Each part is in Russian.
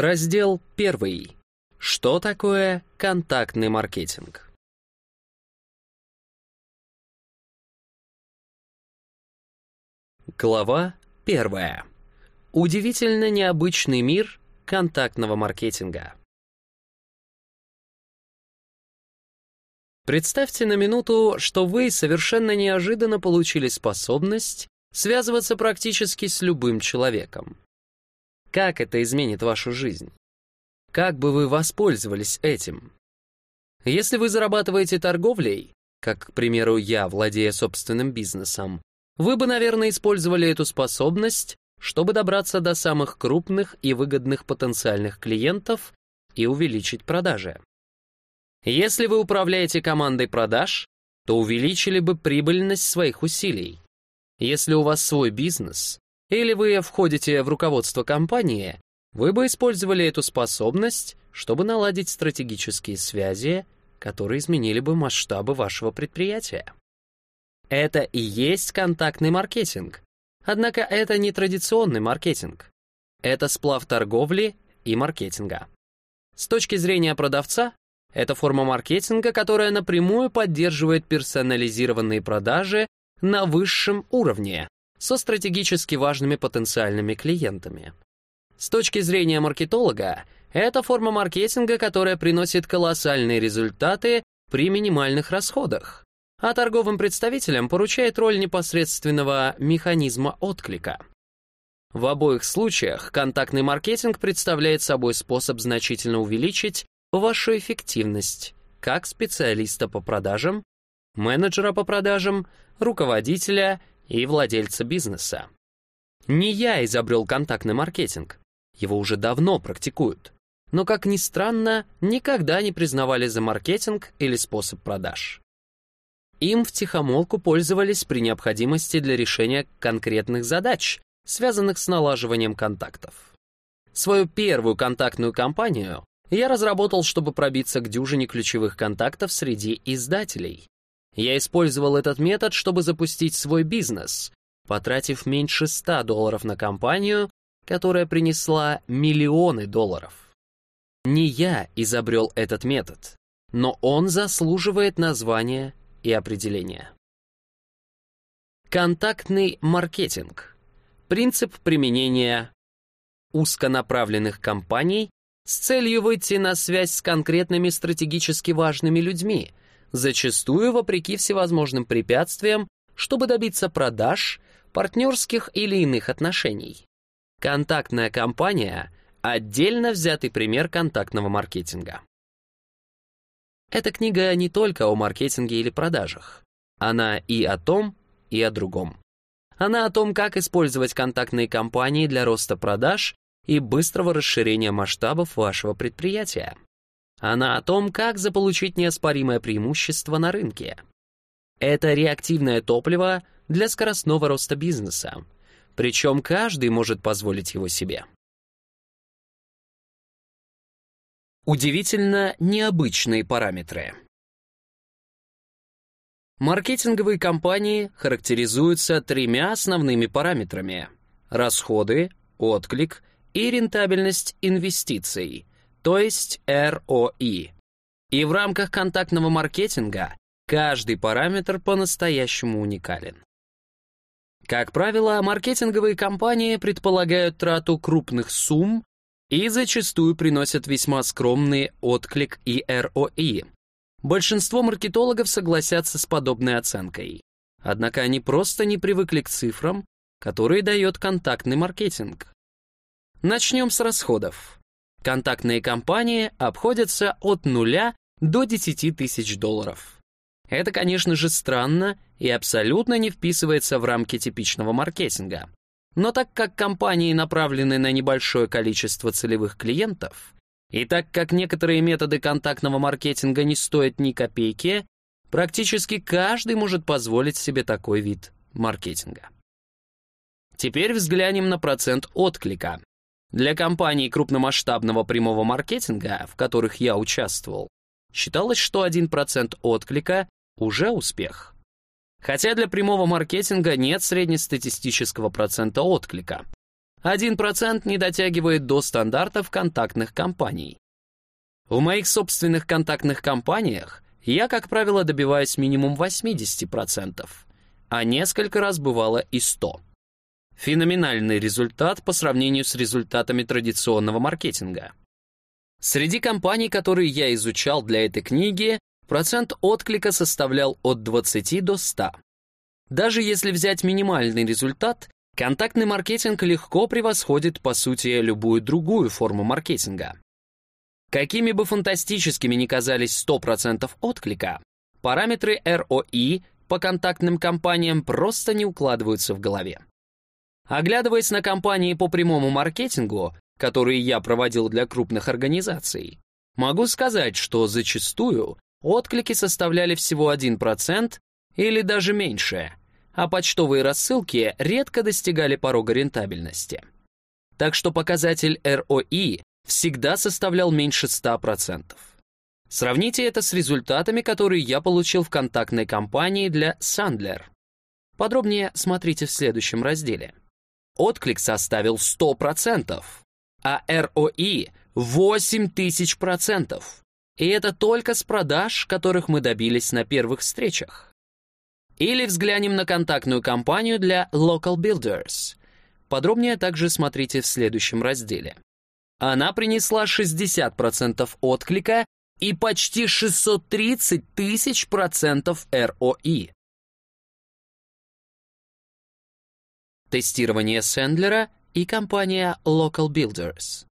Раздел 1. Что такое контактный маркетинг? Глава 1. Удивительно необычный мир контактного маркетинга. Представьте на минуту, что вы совершенно неожиданно получили способность связываться практически с любым человеком. Как это изменит вашу жизнь? Как бы вы воспользовались этим? Если вы зарабатываете торговлей, как, к примеру, я, владея собственным бизнесом, вы бы, наверное, использовали эту способность, чтобы добраться до самых крупных и выгодных потенциальных клиентов и увеличить продажи. Если вы управляете командой продаж, то увеличили бы прибыльность своих усилий. Если у вас свой бизнес, или вы входите в руководство компании, вы бы использовали эту способность, чтобы наладить стратегические связи, которые изменили бы масштабы вашего предприятия. Это и есть контактный маркетинг. Однако это не традиционный маркетинг. Это сплав торговли и маркетинга. С точки зрения продавца, это форма маркетинга, которая напрямую поддерживает персонализированные продажи на высшем уровне, со стратегически важными потенциальными клиентами. С точки зрения маркетолога, это форма маркетинга, которая приносит колоссальные результаты при минимальных расходах, а торговым представителям поручает роль непосредственного механизма отклика. В обоих случаях контактный маркетинг представляет собой способ значительно увеличить вашу эффективность как специалиста по продажам, менеджера по продажам, руководителя и владельца бизнеса. Не я изобрел контактный маркетинг, его уже давно практикуют, но, как ни странно, никогда не признавали за маркетинг или способ продаж. Им втихомолку пользовались при необходимости для решения конкретных задач, связанных с налаживанием контактов. Свою первую контактную кампанию я разработал, чтобы пробиться к дюжине ключевых контактов среди издателей, я использовал этот метод, чтобы запустить свой бизнес, потратив меньше 100 долларов на компанию, которая принесла миллионы долларов. Не я изобрел этот метод, но он заслуживает названия и определения. Контактный маркетинг. Принцип применения узконаправленных компаний с целью выйти на связь с конкретными стратегически важными людьми, зачастую вопреки всевозможным препятствиям, чтобы добиться продаж, партнерских или иных отношений. Контактная компания — отдельно взятый пример контактного маркетинга. Эта книга не только о маркетинге или продажах. Она и о том, и о другом. Она о том, как использовать контактные компании для роста продаж и быстрого расширения масштабов вашего предприятия. Она о том, как заполучить неоспоримое преимущество на рынке. Это реактивное топливо для скоростного роста бизнеса. Причем каждый может позволить его себе. Удивительно необычные параметры. Маркетинговые компании характеризуются тремя основными параметрами – расходы, отклик и рентабельность инвестиций, то есть ROI. И в рамках контактного маркетинга каждый параметр по-настоящему уникален. Как правило, маркетинговые компании предполагают трату крупных сумм и зачастую приносят весьма скромный отклик и ROI. Большинство маркетологов согласятся с подобной оценкой. Однако они просто не привыкли к цифрам, которые дает контактный маркетинг. Начнем с расходов. Контактные компании обходятся от нуля до 10 тысяч долларов. Это, конечно же, странно и абсолютно не вписывается в рамки типичного маркетинга. Но так как компании направлены на небольшое количество целевых клиентов, и так как некоторые методы контактного маркетинга не стоят ни копейки, практически каждый может позволить себе такой вид маркетинга. Теперь взглянем на процент отклика, для компаний крупномасштабного прямого маркетинга, в которых я участвовал, считалось, что 1% отклика уже успех. Хотя для прямого маркетинга нет среднестатистического процента отклика. 1% не дотягивает до стандартов контактных компаний. В моих собственных контактных компаниях я, как правило, добиваюсь минимум 80%, а несколько раз бывало и 100%. Феноменальный результат по сравнению с результатами традиционного маркетинга. Среди компаний, которые я изучал для этой книги, процент отклика составлял от 20 до 100. Даже если взять минимальный результат, контактный маркетинг легко превосходит, по сути, любую другую форму маркетинга. Какими бы фантастическими ни казались 100% отклика, параметры ROI по контактным компаниям просто не укладываются в голове. Оглядываясь на компании по прямому маркетингу, которые я проводил для крупных организаций, могу сказать, что зачастую отклики составляли всего 1% или даже меньше, а почтовые рассылки редко достигали порога рентабельности. Так что показатель ROI всегда составлял меньше 100%. Сравните это с результатами, которые я получил в контактной кампании для Sandler. Подробнее смотрите в следующем разделе. Отклик составил 100%, а ROI 8000%. И это только с продаж, которых мы добились на первых встречах. Или взглянем на контактную кампанию для Local Builders. Подробнее также смотрите в следующем разделе. Она принесла 60% отклика и почти 630 тысяч процентов ROI. Тестирование Сэндлера и компания Local Builders.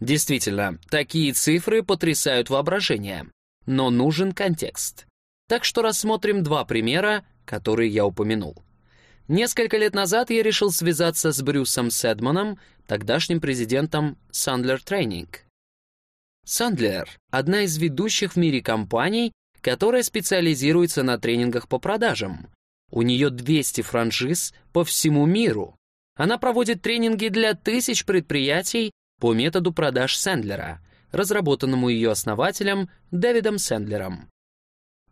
Действительно, такие цифры потрясают воображение, но нужен контекст. Так что рассмотрим два примера, которые я упомянул. Несколько лет назад я решил связаться с Брюсом Седманом, тогдашним президентом Sandler Training. Sandler — одна из ведущих в мире компаний, которая специализируется на тренингах по продажам. У нее 200 франшиз по всему миру. Она проводит тренинги для тысяч предприятий по методу продаж Сэндлера, разработанному ее основателем Дэвидом Сэндлером.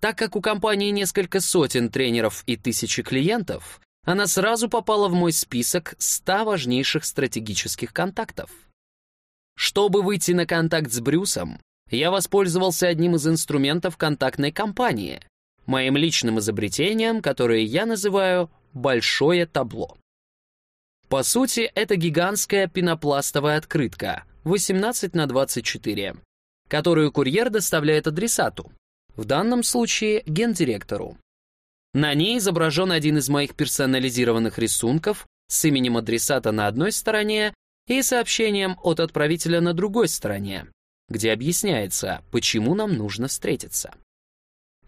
Так как у компании несколько сотен тренеров и тысячи клиентов, она сразу попала в мой список 100 важнейших стратегических контактов. Чтобы выйти на контакт с Брюсом, я воспользовался одним из инструментов контактной кампании, моим личным изобретением, которое я называю «большое табло». По сути, это гигантская пенопластовая открытка 18 на 24, которую курьер доставляет адресату, в данном случае гендиректору. На ней изображен один из моих персонализированных рисунков с именем адресата на одной стороне и сообщением от отправителя на другой стороне, где объясняется, почему нам нужно встретиться.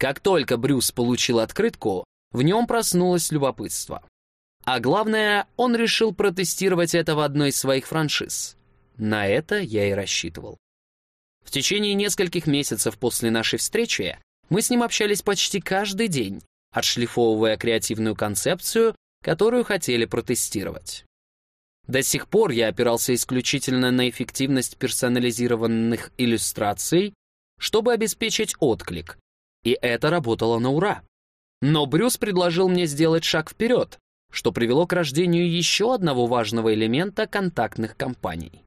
Как только Брюс получил открытку, в нем проснулось любопытство. А главное, он решил протестировать это в одной из своих франшиз. На это я и рассчитывал. В течение нескольких месяцев после нашей встречи мы с ним общались почти каждый день, отшлифовывая креативную концепцию, которую хотели протестировать. До сих пор я опирался исключительно на эффективность персонализированных иллюстраций, чтобы обеспечить отклик, и это работало на ура. Но Брюс предложил мне сделать шаг вперед, что привело к рождению еще одного важного элемента контактных компаний.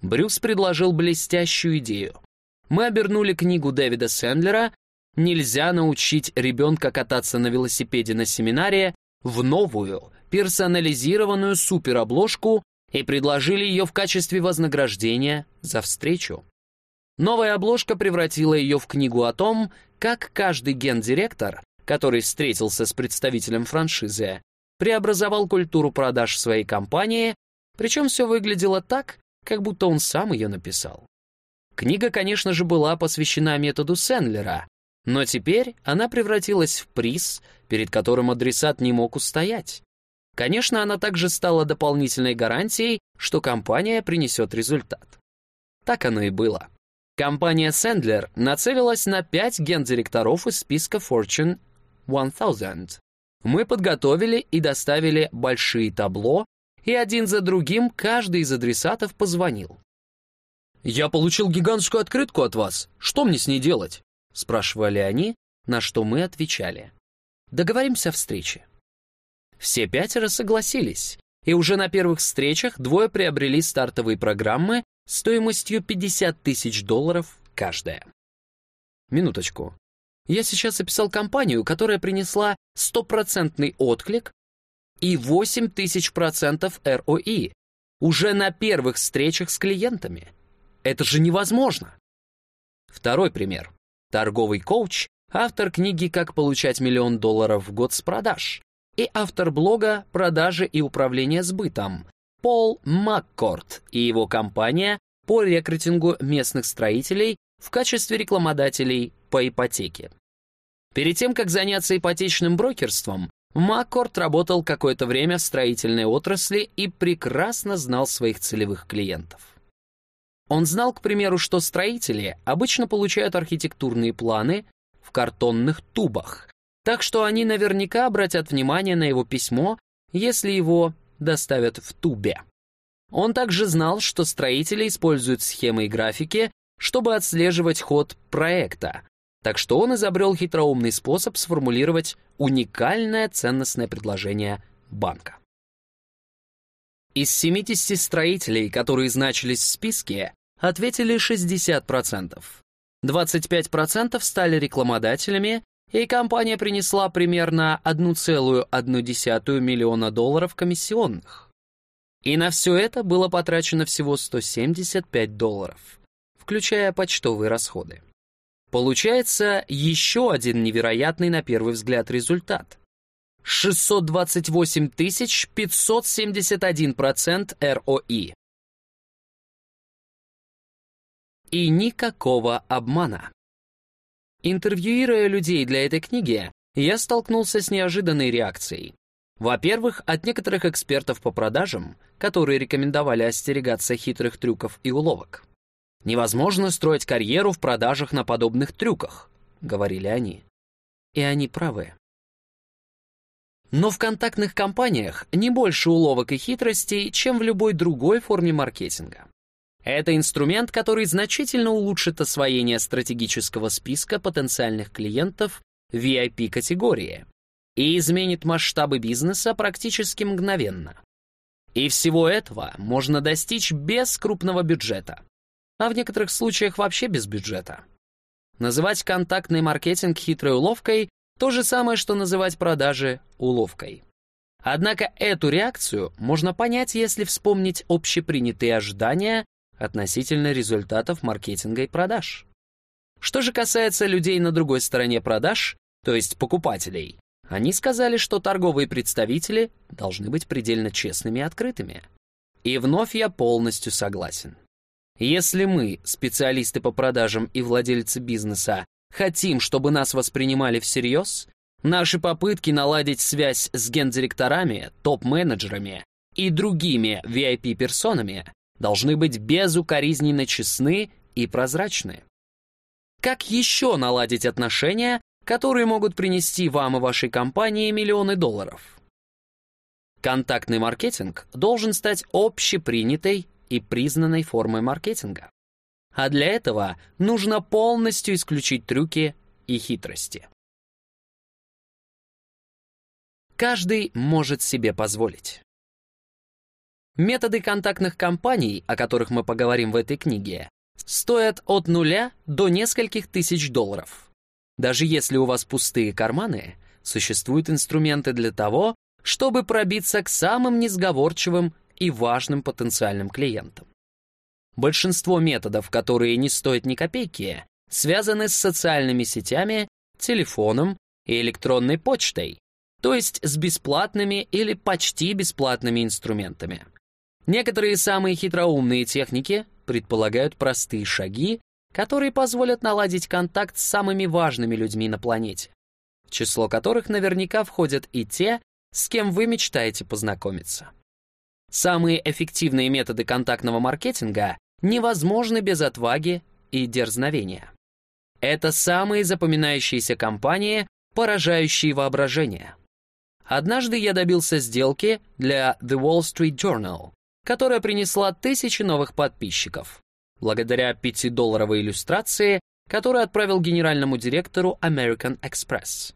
Брюс предложил блестящую идею. Мы обернули книгу Дэвида Сэндлера «Нельзя научить ребенка кататься на велосипеде на семинаре» в новую, персонализированную суперобложку и предложили ее в качестве вознаграждения за встречу. Новая обложка превратила ее в книгу о том, как каждый гендиректор, который встретился с представителем франшизы, преобразовал культуру продаж своей компании, причем все выглядело так, как будто он сам ее написал. Книга, конечно же, была посвящена методу Сендлера, но теперь она превратилась в приз, перед которым адресат не мог устоять. Конечно, она также стала дополнительной гарантией, что компания принесет результат. Так оно и было. Компания Sandler нацелилась на 5 гендиректоров из списка Fortune 1000, мы подготовили и доставили большие табло, и один за другим каждый из адресатов позвонил. «Я получил гигантскую открытку от вас. Что мне с ней делать?» — спрашивали они, на что мы отвечали. «Договоримся о встрече». Все пятеро согласились, и уже на первых встречах двое приобрели стартовые программы стоимостью 50 тысяч долларов каждая. Минуточку. Я сейчас описал компанию, которая принесла стопроцентный отклик и 8 тысяч процентов ROI уже на первых встречах с клиентами. Это же невозможно. Второй пример. Торговый коуч, автор книги «Как получать миллион долларов в год с продаж» и автор блога «Продажи и управление сбытом» Пол Маккорт и его компания по рекрутингу местных строителей в качестве рекламодателей по ипотеке. Перед тем, как заняться ипотечным брокерством, Маккорт работал какое-то время в строительной отрасли и прекрасно знал своих целевых клиентов. Он знал, к примеру, что строители обычно получают архитектурные планы в картонных тубах, так что они наверняка обратят внимание на его письмо, если его доставят в тубе. Он также знал, что строители используют схемы и графики, чтобы отслеживать ход проекта, так что он изобрел хитроумный способ сформулировать уникальное ценностное предложение банка. Из 70 строителей, которые значились в списке, ответили 60%. 25% стали рекламодателями, и компания принесла примерно 1,1 миллиона долларов комиссионных. И на все это было потрачено всего 175 долларов, включая почтовые расходы. Получается еще один невероятный на первый взгляд результат. 628 571% ROI. И никакого обмана. Интервьюируя людей для этой книги, я столкнулся с неожиданной реакцией. Во-первых, от некоторых экспертов по продажам, которые рекомендовали остерегаться хитрых трюков и уловок. «Невозможно строить карьеру в продажах на подобных трюках», — говорили они. И они правы. Но в контактных компаниях не больше уловок и хитростей, чем в любой другой форме маркетинга. Это инструмент, который значительно улучшит освоение стратегического списка потенциальных клиентов VIP-категории, и изменит масштабы бизнеса практически мгновенно. И всего этого можно достичь без крупного бюджета, а в некоторых случаях вообще без бюджета. Называть контактный маркетинг хитрой уловкой — то же самое, что называть продажи уловкой. Однако эту реакцию можно понять, если вспомнить общепринятые ожидания относительно результатов маркетинга и продаж. Что же касается людей на другой стороне продаж, то есть покупателей, они сказали, что торговые представители должны быть предельно честными и открытыми. И вновь я полностью согласен. Если мы, специалисты по продажам и владельцы бизнеса, хотим, чтобы нас воспринимали всерьез, наши попытки наладить связь с гендиректорами, топ-менеджерами и другими VIP-персонами должны быть безукоризненно честны и прозрачны. Как еще наладить отношения которые могут принести вам и вашей компании миллионы долларов. Контактный маркетинг должен стать общепринятой и признанной формой маркетинга. А для этого нужно полностью исключить трюки и хитрости. Каждый может себе позволить. Методы контактных кампаний, о которых мы поговорим в этой книге, стоят от нуля до нескольких тысяч долларов. Даже если у вас пустые карманы, существуют инструменты для того, чтобы пробиться к самым несговорчивым и важным потенциальным клиентам. Большинство методов, которые не стоят ни копейки, связаны с социальными сетями, телефоном и электронной почтой, то есть с бесплатными или почти бесплатными инструментами. Некоторые самые хитроумные техники предполагают простые шаги, которые позволят наладить контакт с самыми важными людьми на планете, число которых наверняка входят и те, с кем вы мечтаете познакомиться. Самые эффективные методы контактного маркетинга невозможны без отваги и дерзновения. Это самые запоминающиеся компании, поражающие воображение. Однажды я добился сделки для The Wall Street Journal, которая принесла тысячи новых подписчиков благодаря пятидолларовой иллюстрации, которую отправил генеральному директору American Express.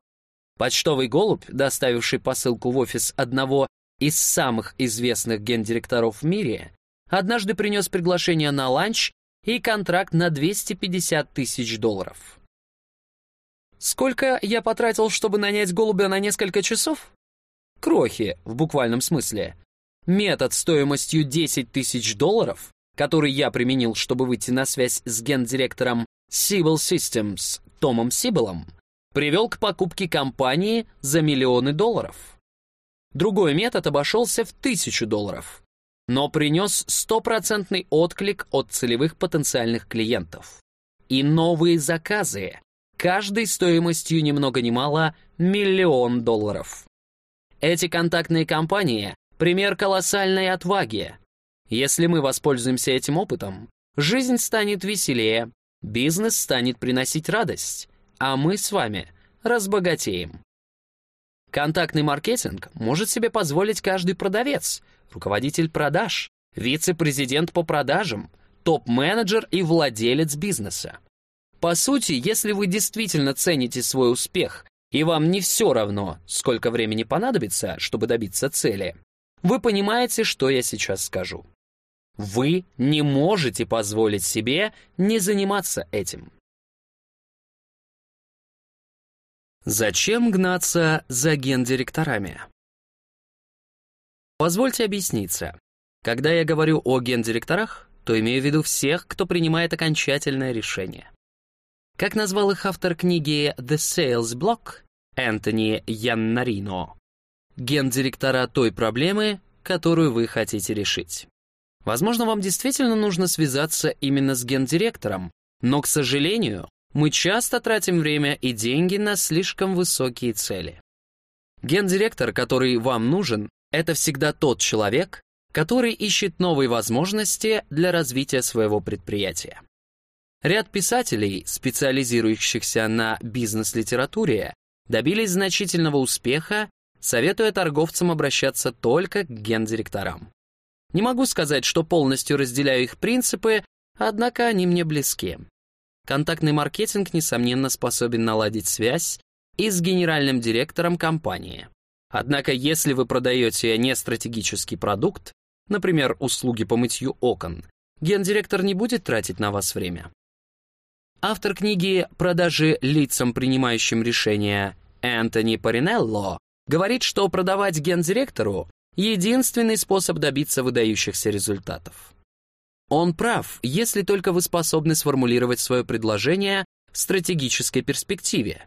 Почтовый голубь, доставивший посылку в офис одного из самых известных гендиректоров в мире, однажды принес приглашение на ланч и контракт на 250 тысяч долларов. Сколько я потратил, чтобы нанять голубя на несколько часов? Крохи, в буквальном смысле. Метод стоимостью 10 тысяч долларов, который я применил, чтобы выйти на связь с гендиректором Civil Systems Томом Сибелом, привел к покупке компании за миллионы долларов. Другой метод обошелся в тысячу долларов, но принес стопроцентный отклик от целевых потенциальных клиентов. И новые заказы, каждой стоимостью ни много ни мало миллион долларов. Эти контактные компании — пример колоссальной отваги. Если мы воспользуемся этим опытом, жизнь станет веселее, бизнес станет приносить радость, а мы с вами разбогатеем. Контактный маркетинг может себе позволить каждый продавец, руководитель продаж, вице-президент по продажам, топ-менеджер и владелец бизнеса. По сути, если вы действительно цените свой успех и вам не все равно, сколько времени понадобится, чтобы добиться цели, вы понимаете, что я сейчас скажу. Вы не можете позволить себе не заниматься этим. Зачем гнаться за гендиректорами? Позвольте объясниться. Когда я говорю о гендиректорах, то имею в виду всех, кто принимает окончательное решение. Как назвал их автор книги «The Sales Block» Энтони Яннарино, гендиректора той проблемы, которую вы хотите решить. Возможно, вам действительно нужно связаться именно с гендиректором, но, к сожалению, мы часто тратим время и деньги на слишком высокие цели. Гендиректор, который вам нужен, это всегда тот человек, который ищет новые возможности для развития своего предприятия. Ряд писателей, специализирующихся на бизнес-литературе, добились значительного успеха, советуя торговцам обращаться только к гендиректорам. Не могу сказать, что полностью разделяю их принципы, однако они мне близки. Контактный маркетинг, несомненно, способен наладить связь и с генеральным директором компании. Однако, если вы продаете не стратегический продукт, например, услуги по мытью окон, гендиректор не будет тратить на вас время. Автор книги «Продажи лицам, принимающим решения» Энтони Паринелло говорит, что продавать гендиректору — единственный способ добиться выдающихся результатов. Он прав, если только вы способны сформулировать свое предложение в стратегической перспективе.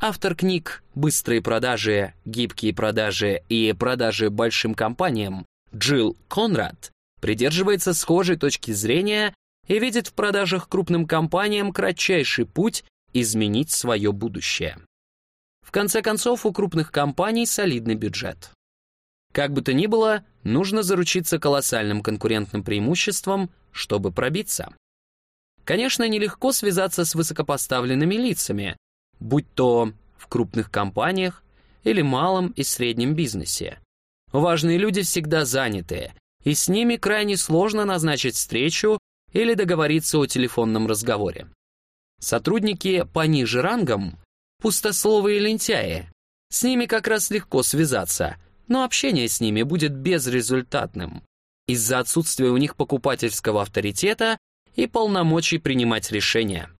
Автор книг «Быстрые продажи», «Гибкие продажи» и «Продажи большим компаниям» Джилл Конрад придерживается схожей точки зрения и видит в продажах крупным компаниям кратчайший путь изменить свое будущее. В конце концов, у крупных компаний солидный бюджет. Как бы то ни было, нужно заручиться колоссальным конкурентным преимуществом, чтобы пробиться. Конечно, нелегко связаться с высокопоставленными лицами, будь то в крупных компаниях или малом и среднем бизнесе. Важные люди всегда заняты, и с ними крайне сложно назначить встречу или договориться о телефонном разговоре. Сотрудники пониже рангом – пустословые лентяи. С ними как раз легко связаться – но общение с ними будет безрезультатным из-за отсутствия у них покупательского авторитета и полномочий принимать решения.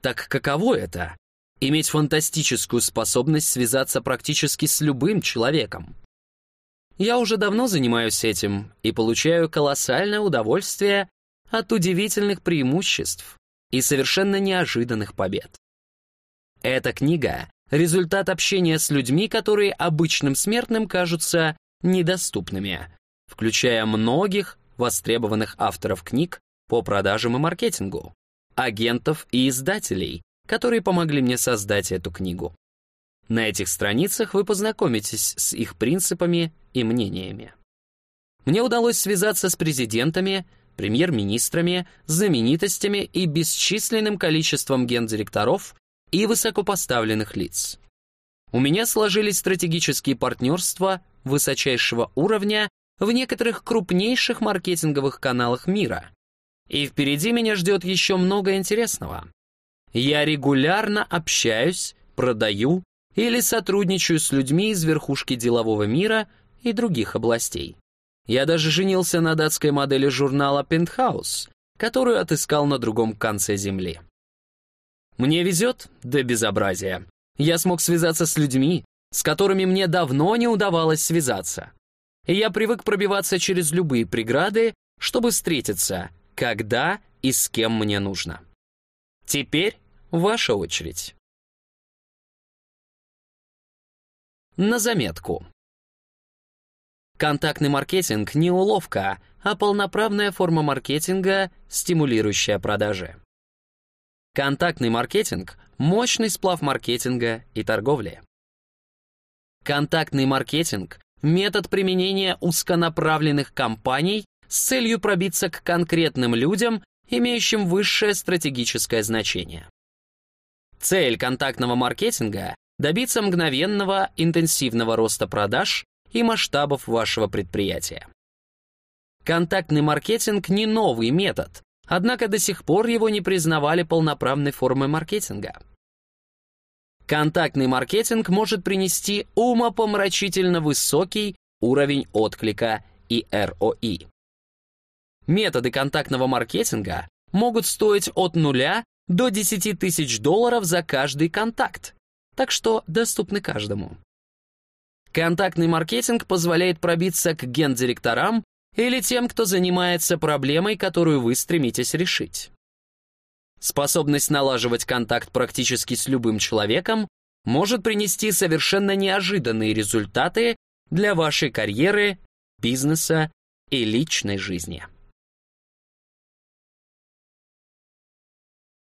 Так каково это — иметь фантастическую способность связаться практически с любым человеком? Я уже давно занимаюсь этим и получаю колоссальное удовольствие от удивительных преимуществ и совершенно неожиданных побед. Эта книга результат общения с людьми, которые обычным смертным кажутся недоступными, включая многих востребованных авторов книг по продажам и маркетингу, агентов и издателей, которые помогли мне создать эту книгу. На этих страницах вы познакомитесь с их принципами и мнениями. Мне удалось связаться с президентами, премьер-министрами, знаменитостями и бесчисленным количеством гендиректоров и высокопоставленных лиц. У меня сложились стратегические партнерства высочайшего уровня в некоторых крупнейших маркетинговых каналах мира. И впереди меня ждет еще много интересного. Я регулярно общаюсь, продаю или сотрудничаю с людьми из верхушки делового мира и других областей. Я даже женился на датской модели журнала «Пентхаус», которую отыскал на другом конце Земли. Мне везет до безобразия. Я смог связаться с людьми, с которыми мне давно не удавалось связаться. И я привык пробиваться через любые преграды, чтобы встретиться, когда и с кем мне нужно. Теперь ваша очередь. На заметку. Контактный маркетинг не уловка, а полноправная форма маркетинга, стимулирующая продажи. Контактный маркетинг – мощный сплав маркетинга и торговли. Контактный маркетинг – метод применения узконаправленных кампаний с целью пробиться к конкретным людям, имеющим высшее стратегическое значение. Цель контактного маркетинга – добиться мгновенного интенсивного роста продаж и масштабов вашего предприятия. Контактный маркетинг не новый метод, однако до сих пор его не признавали полноправной формой маркетинга. Контактный маркетинг может принести умопомрачительно высокий уровень отклика и ROI. Методы контактного маркетинга могут стоить от нуля до 10 тысяч долларов за каждый контакт, так что доступны каждому. Контактный маркетинг позволяет пробиться к гендиректорам или тем, кто занимается проблемой, которую вы стремитесь решить. Способность налаживать контакт практически с любым человеком может принести совершенно неожиданные результаты для вашей карьеры, бизнеса и личной жизни.